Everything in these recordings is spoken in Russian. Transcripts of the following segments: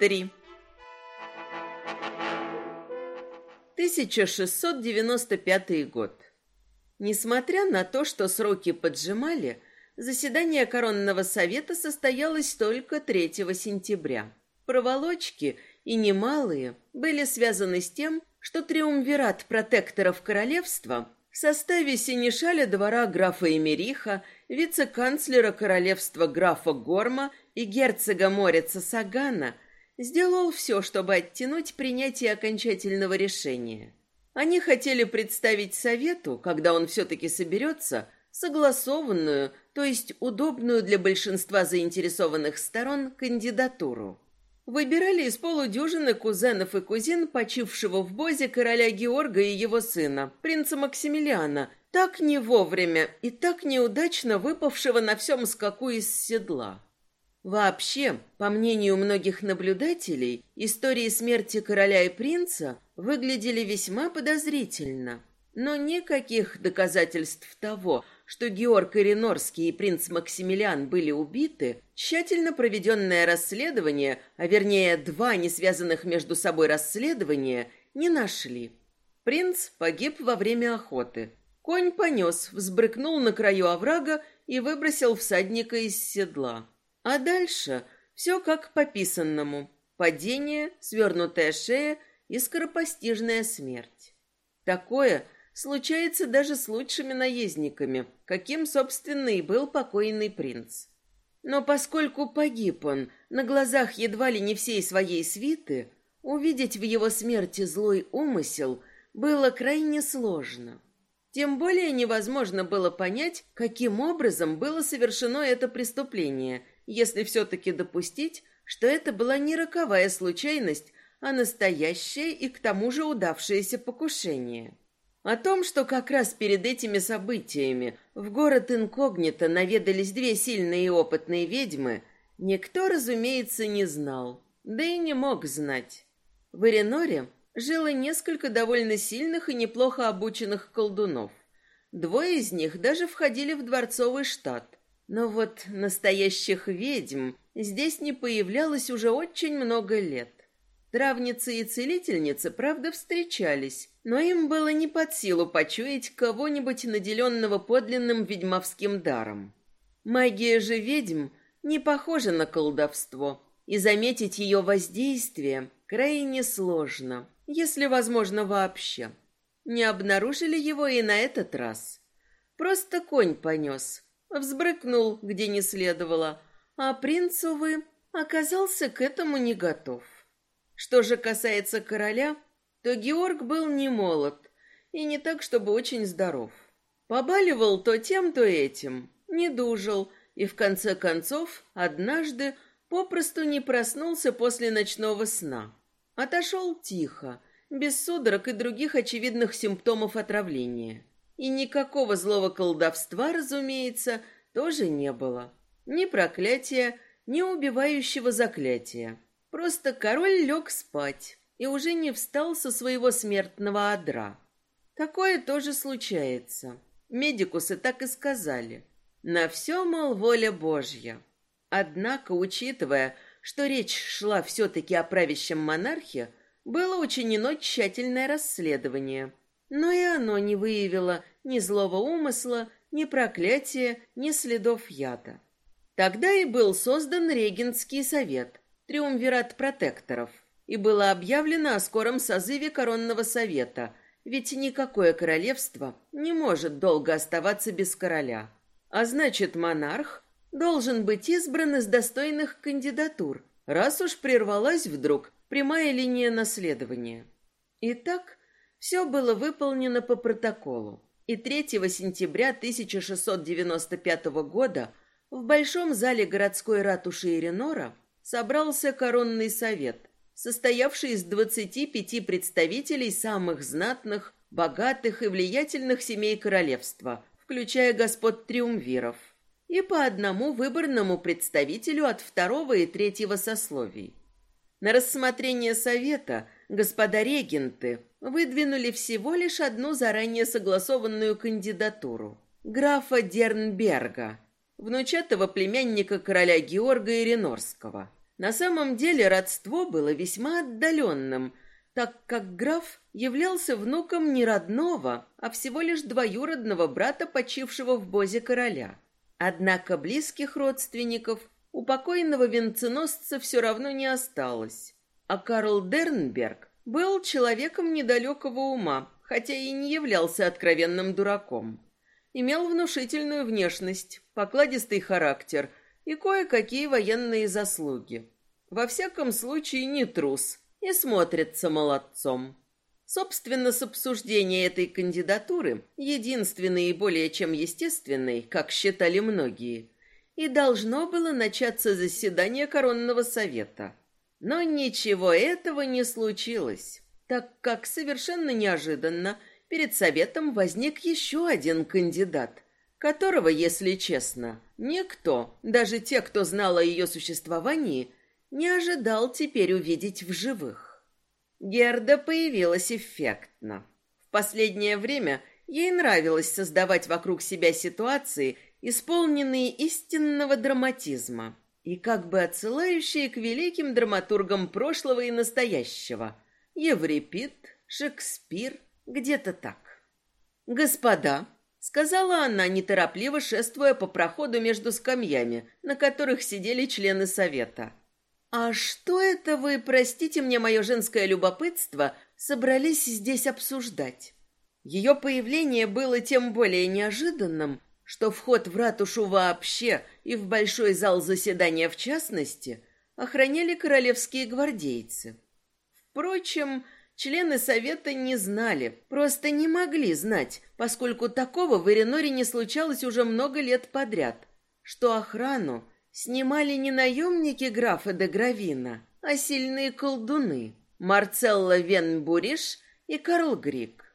3. 1695 год. Несмотря на то, что сроки поджимали, заседание Коронного совета состоялось только 3 сентября. Проволочки, и немалые, были связаны с тем, что триумвират протекторов королевства в составе синешаля двора графа Эмериха, вице-канцлера королевства графа Горма и герцога Морица Сагана сделал все, чтобы оттянуть принятие окончательного решения. Они хотели представить совету, когда он все-таки соберется, согласованную, то есть удобную для большинства заинтересованных сторон кандидатуру. Выбирали из полудюжины кузенов и кузин почившего в Бозе короля Георга и его сына, принца Максимилиана, так не вовремя и так неудачно выпавшего на всем скаку из седла. Вообще, по мнению многих наблюдателей, истории смерти короля и принца выглядели весьма подозрительно. Но никаких доказательств того, что Георг Иринорский и принц Максимилиан были убиты, тщательно проведенное расследование, а вернее два не связанных между собой расследования, не нашли. Принц погиб во время охоты. Конь понес, взбрыкнул на краю оврага и выбросил всадника из седла. А дальше все как по писанному. Падение, свернутая шея и скоропостижная смерть. Такое случается даже с лучшими наездниками, каким, собственно, и был покойный принц. Но поскольку погиб он на глазах едва ли не всей своей свиты, увидеть в его смерти злой умысел было крайне сложно. Тем более невозможно было понять, каким образом было совершено это преступление если все-таки допустить, что это была не роковая случайность, а настоящее и к тому же удавшееся покушение. О том, что как раз перед этими событиями в город инкогнито наведались две сильные и опытные ведьмы, никто, разумеется, не знал, да и не мог знать. В Эреноре жило несколько довольно сильных и неплохо обученных колдунов. Двое из них даже входили в дворцовый штат, но вот настоящих ведьм здесь не появлялось уже очень много лет. Травницы и целительницы, правда, встречались, но им было не под силу почуять кого-нибудь наделенного подлинным ведьмовским даром. Магия же ведьм не похожа на колдовство, и заметить ее воздействие крайне сложно, если возможно вообще. Не обнаружили его и на этот раз. Просто конь понес, взбрыкнул, где не следовало, а принц, увы, оказался к этому не готов. Что же касается короля, то Георг был не молод и не так, чтобы очень здоров. Побаливал то тем, то этим, не дужил и, в конце концов, однажды попросту не проснулся после ночного сна. Отошел тихо, без судорог и других очевидных симптомов отравления. И никакого злого колдовства, разумеется, тоже не было. Ни проклятия, ни убивающего заклятия. Просто король лег спать и уже не встал со своего смертного одра. Такое тоже случается. Медикусы так и сказали. На все, мол, воля Божья. Однако, учитывая, что речь шла все-таки о правящем монархе, было учинено тщательное расследование. Но и оно не выявило ни злого умысла, ни проклятия, ни следов яда. Тогда и был создан регентский совет, триумвират протекторов, и было объявлено о скором созыве коронного совета, ведь никакое королевство не может долго оставаться без короля. А значит, монарх должен быть избран из достойных кандидатур, раз уж прервалась вдруг прямая линия наследования. Итак, все было выполнено по протоколу и 3 сентября 1695 года в Большом зале городской ратуши Иринора собрался коронный совет, состоявший из 25 представителей самых знатных, богатых и влиятельных семей королевства, включая господ триумвиров, и по одному выборному представителю от второго и третьего сословий. На рассмотрение совета господа регенты выдвинули всего лишь одну заранее согласованную кандидатуру – графа Дернберга, внучатого племянника короля Георга Иринорского. На самом деле родство было весьма отдаленным, так как граф являлся внуком не родного, а всего лишь двоюродного брата, почившего в бозе короля. Однако близких родственников у покойного венценосца все равно не осталось. А Карл Дернберг был человеком недалекого ума, хотя и не являлся откровенным дураком. Имел внушительную внешность, покладистый характер и кое-какие военные заслуги. Во всяком случае, не трус и смотрится молодцом. Собственно, с обсуждения этой кандидатуры, единственной и более чем естественной, как считали многие, и должно было начаться заседание коронного совета. Но ничего этого не случилось, так как совершенно неожиданно перед советом возник еще один кандидат, которого, если честно, никто, даже те, кто знал о ее существовании, не ожидал теперь увидеть в живых. Герда появилась эффектно. В последнее время ей нравилось создавать вокруг себя ситуации, исполненные истинного драматизма и как бы отсылающие к великим драматургам прошлого и настоящего. Еврипид, Шекспир, где-то так. «Господа», — сказала она, неторопливо шествуя по проходу между скамьями, на которых сидели члены совета. «А что это вы, простите мне мое женское любопытство, собрались здесь обсуждать?» Ее появление было тем более неожиданным, что вход в ратушу вообще и в большой зал заседания в частности охраняли королевские гвардейцы. Впрочем, члены совета не знали, просто не могли знать, поскольку такого в Иреноре не случалось уже много лет подряд, что охрану снимали не наемники графа де Гравина, а сильные колдуны Марцелла Венбуриш и Карл Грик.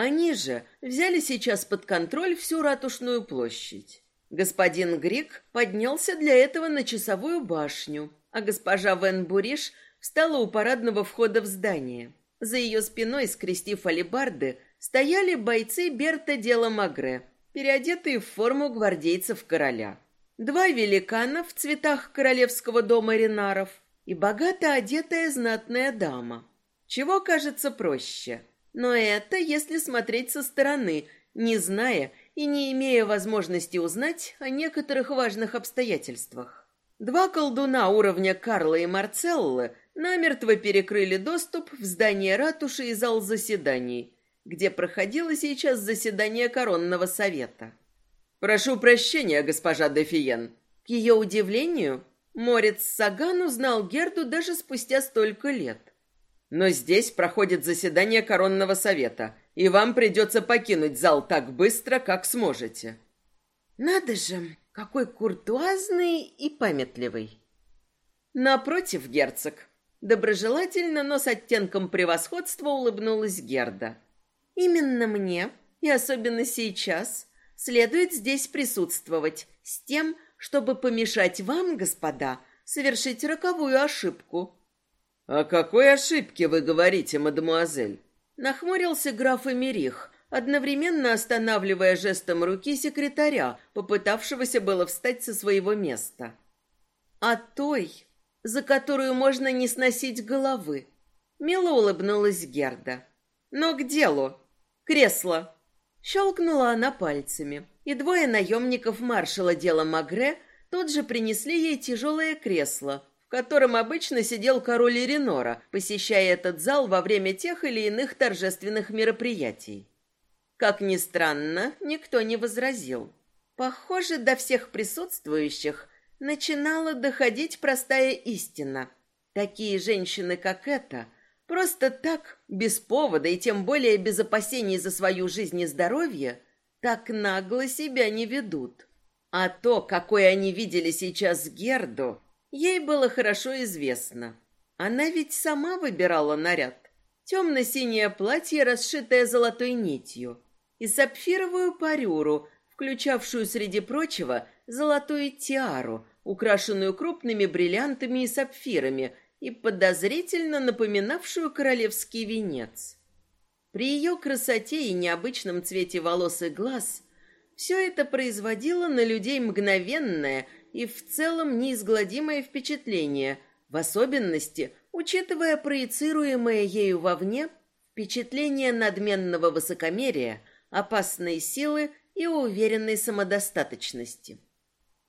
Они же взяли сейчас под контроль всю ратушную площадь. Господин Грик поднялся для этого на часовую башню, а госпожа Вен Буриш встала у парадного входа в здание. За ее спиной, скрестив алебарды, стояли бойцы Берта Дела Магре, переодетые в форму гвардейцев короля. Два великана в цветах королевского дома Ренаров и богато одетая знатная дама. Чего кажется проще – но это если смотреть со стороны, не зная и не имея возможности узнать о некоторых важных обстоятельствах. Два колдуна уровня Карла и Марцеллы намертво перекрыли доступ в здание ратуши и зал заседаний, где проходило сейчас заседание коронного совета. «Прошу прощения, госпожа Дефиен». К ее удивлению, Морец Саган узнал Герду даже спустя столько лет. Но здесь проходит заседание коронного совета, и вам придется покинуть зал так быстро, как сможете. Надо же, какой куртуазный и памятливый. Напротив, герцог, доброжелательно, но с оттенком превосходства улыбнулась Герда. Именно мне, и особенно сейчас, следует здесь присутствовать с тем, чтобы помешать вам, господа, совершить роковую ошибку, «О какой ошибке вы говорите, мадемуазель?» Нахмурился граф Эмерих, одновременно останавливая жестом руки секретаря, попытавшегося было встать со своего места. «О той, за которую можно не сносить головы», — мило улыбнулась Герда. «Но к делу. Кресло». Щелкнула она пальцами, и двое наемников маршала дела Магре тут же принесли ей тяжелое кресло, котором обычно сидел король Иринора, посещая этот зал во время тех или иных торжественных мероприятий. Как ни странно, никто не возразил. Похоже, до всех присутствующих начинала доходить простая истина. Такие женщины, как эта, просто так, без повода и тем более без опасений за свою жизнь и здоровье, так нагло себя не ведут. А то, какой они видели сейчас Герду, Ей было хорошо известно. Она ведь сама выбирала наряд. Темно-синее платье, расшитое золотой нитью, и сапфировую парюру, включавшую, среди прочего, золотую тиару, украшенную крупными бриллиантами и сапфирами, и подозрительно напоминавшую королевский венец. При ее красоте и необычном цвете волос и глаз все это производило на людей мгновенное – и в целом неизгладимое впечатление, в особенности, учитывая проецируемое ею вовне впечатление надменного высокомерия, опасной силы и уверенной самодостаточности.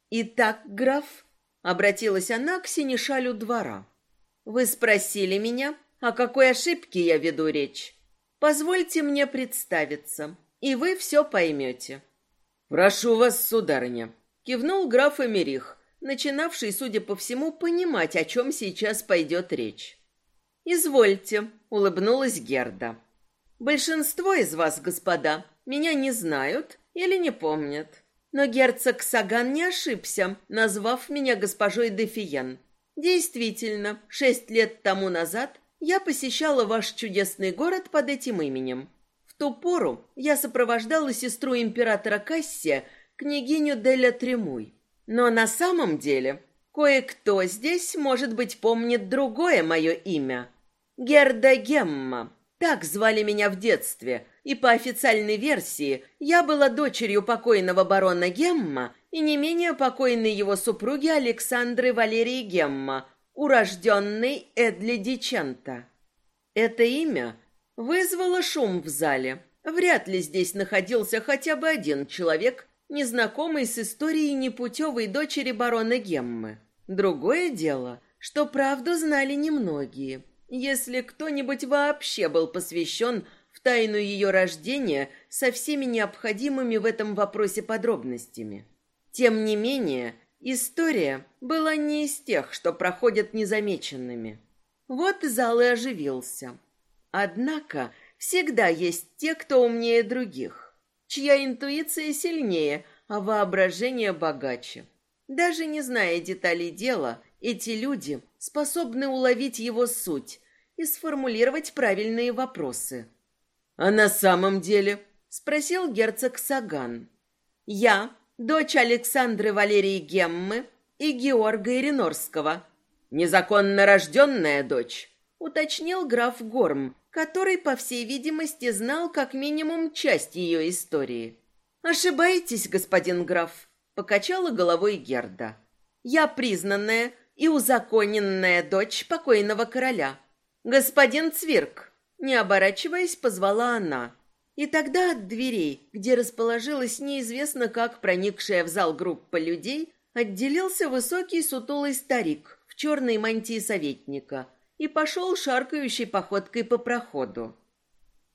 «Итак, граф», — обратилась она к синешалю двора, — «вы спросили меня, о какой ошибке я веду речь. Позвольте мне представиться, и вы все поймете». «Прошу вас, сударыня», — кивнул граф Эмерих, начинавший, судя по всему, понимать, о чем сейчас пойдет речь. «Извольте», — улыбнулась Герда. «Большинство из вас, господа, меня не знают или не помнят. Но герцог Саган не ошибся, назвав меня госпожой Дефиен. Действительно, шесть лет тому назад я посещала ваш чудесный город под этим именем. В ту пору я сопровождала сестру императора Кассия, княгиню Деля Тремуй. Но на самом деле кое-кто здесь, может быть, помнит другое мое имя. Герда Гемма. Так звали меня в детстве, и по официальной версии я была дочерью покойного барона Гемма и не менее покойной его супруги Александры Валерии Гемма, урожденной Эдли Дичента. Это имя вызвало шум в зале. Вряд ли здесь находился хотя бы один человек, незнакомый с историей непутевой дочери барона Геммы. Другое дело, что правду знали немногие. Если кто-нибудь вообще был посвящен в тайну ее рождения со всеми необходимыми в этом вопросе подробностями. Тем не менее, история была не из тех, что проходят незамеченными. Вот зал и оживился. Однако всегда есть те, кто умнее других чья интуиция сильнее, а воображение богаче. Даже не зная деталей дела, эти люди способны уловить его суть и сформулировать правильные вопросы. «А на самом деле?» – спросил герцог Саган. «Я, дочь Александры Валерии Геммы и Георга Иринорского». «Незаконно рожденная дочь?» – уточнил граф Горм, который, по всей видимости, знал как минимум часть ее истории. «Ошибаетесь, господин граф», — покачала головой Герда. «Я признанная и узаконенная дочь покойного короля. Господин Цвирк», — не оборачиваясь, позвала она. И тогда от дверей, где расположилась неизвестно как проникшая в зал группа людей, отделился высокий сутулый старик в черной мантии советника — и пошел шаркающей походкой по проходу.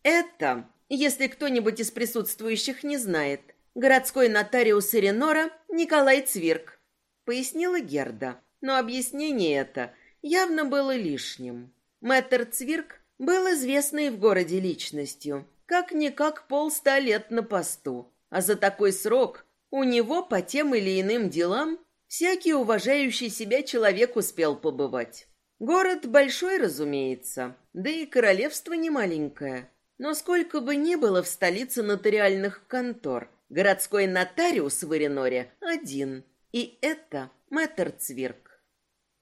Это, если кто-нибудь из присутствующих не знает, городской нотариус Иринора Николай Цвирк, пояснила Герда. Но объяснение это явно было лишним. Мэтр Цвирк был известной в городе личностью, как-никак полста лет на посту, а за такой срок у него по тем или иным делам всякий уважающий себя человек успел побывать. Город большой, разумеется, да и королевство не маленькое. Но сколько бы ни было в столице нотариальных контор, городской нотариус в Иреноре один. И это мэтр Цвирк.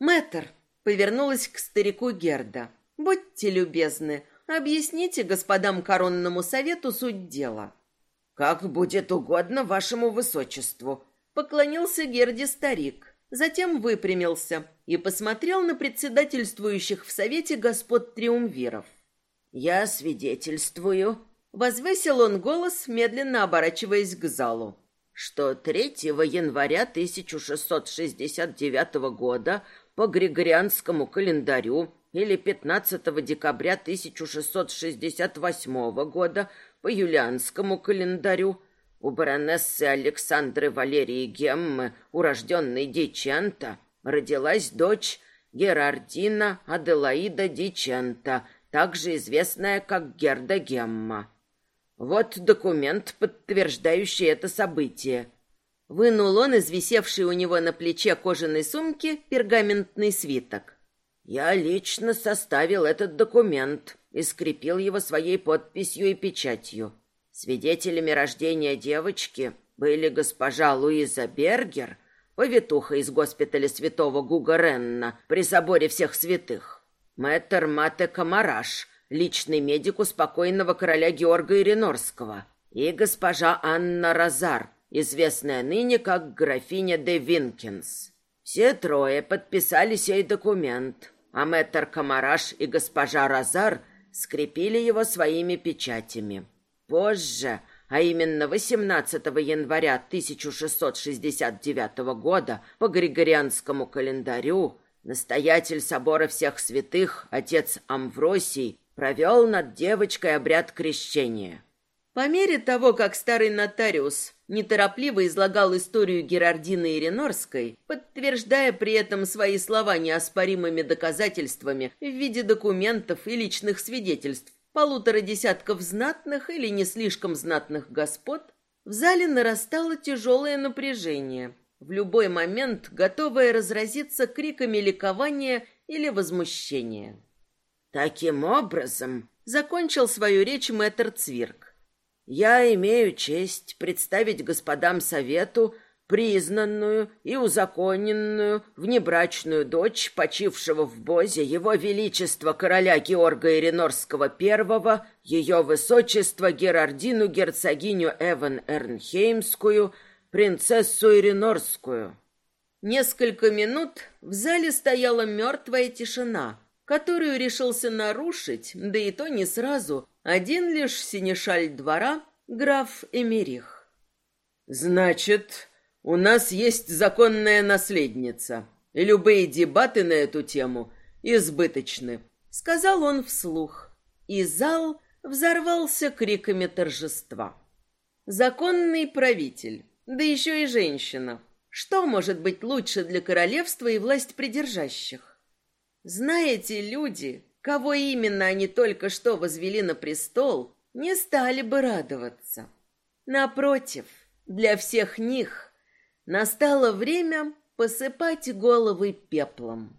Мэтр повернулась к старику Герда. Будьте любезны, объясните господам коронному совету суть дела. Как будет угодно вашему высочеству, поклонился Герде старик. Затем выпрямился и посмотрел на председательствующих в совете господ триумвиров. «Я свидетельствую», — возвысил он голос, медленно оборачиваясь к залу, «что 3 января 1669 года по Григорианскому календарю или 15 декабря 1668 года по юлианскому календарю у баронессы Александры Валерии Геммы, урожденной Дичента, родилась дочь Герардина Аделаида Дичента, также известная как Герда Гемма. Вот документ, подтверждающий это событие. Вынул он из висевшей у него на плече кожаной сумки пергаментный свиток. Я лично составил этот документ и скрепил его своей подписью и печатью. Свидетелями рождения девочки были госпожа Луиза Бергер, повитуха из госпиталя святого Гуга Ренна при соборе всех святых, мэтр Мате Камараш, личный медик у короля Георга Иринорского, и госпожа Анна Розар, известная ныне как графиня де Винкинс. Все трое подписали сей документ, а мэтр Камараш и госпожа Розар скрепили его своими печатями. Позже, а именно 18 января 1669 года по Григорианскому календарю, настоятель собора всех святых, отец Амвросий, провел над девочкой обряд крещения. По мере того, как старый нотариус неторопливо излагал историю Герардины Иринорской, подтверждая при этом свои слова неоспоримыми доказательствами в виде документов и личных свидетельств полутора десятков знатных или не слишком знатных господ, в зале нарастало тяжелое напряжение, в любой момент готовое разразиться криками ликования или возмущения. Таким образом, закончил свою речь мэтр Цвирк. Я имею честь представить господам совету признанную и узаконенную внебрачную дочь почившего в Бозе его величества короля Георга Иринорского I, ее высочество Герардину герцогиню Эван Эрнхеймскую, принцессу Иринорскую. Несколько минут в зале стояла мертвая тишина, которую решился нарушить, да и то не сразу, один лишь синешаль двора, граф Эмерих. «Значит, у нас есть законная наследница, любые дебаты на эту тему избыточны», — сказал он вслух, и зал взорвался криками торжества. «Законный правитель, да еще и женщина. Что может быть лучше для королевства и власть придержащих? Знаете, люди, кого именно они только что возвели на престол, не стали бы радоваться. Напротив, для всех них настало время посыпать головы пеплом.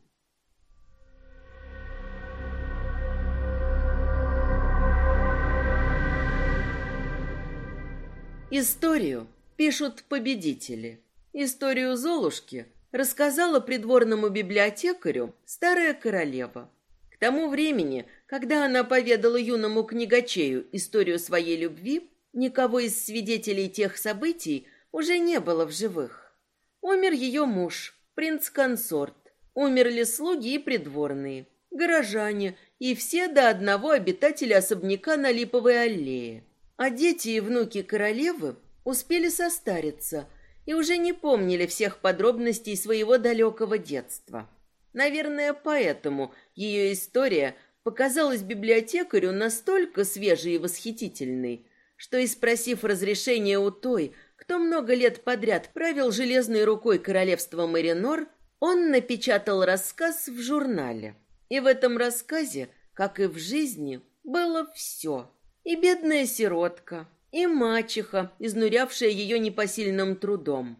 Историю пишут победители. Историю Золушки рассказала придворному библиотекарю старая королева – к тому времени, когда она поведала юному книгачею историю своей любви, никого из свидетелей тех событий уже не было в живых. Умер ее муж, принц-консорт. Умерли слуги и придворные, горожане и все до одного обитатели особняка на Липовой аллее. А дети и внуки королевы успели состариться и уже не помнили всех подробностей своего далекого детства. Наверное, поэтому ее история показалась библиотекарю настолько свежей и восхитительной, что, и спросив разрешения у той, кто много лет подряд правил железной рукой королевства Маринор, он напечатал рассказ в журнале. И в этом рассказе, как и в жизни, было все. И бедная сиротка, и мачеха, изнурявшая ее непосильным трудом,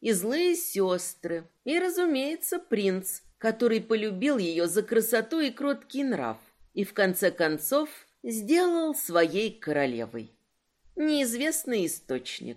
и злые сестры, и, разумеется, принц, который полюбил ее за красоту и кроткий нрав и в конце концов сделал своей королевой. Неизвестный источник.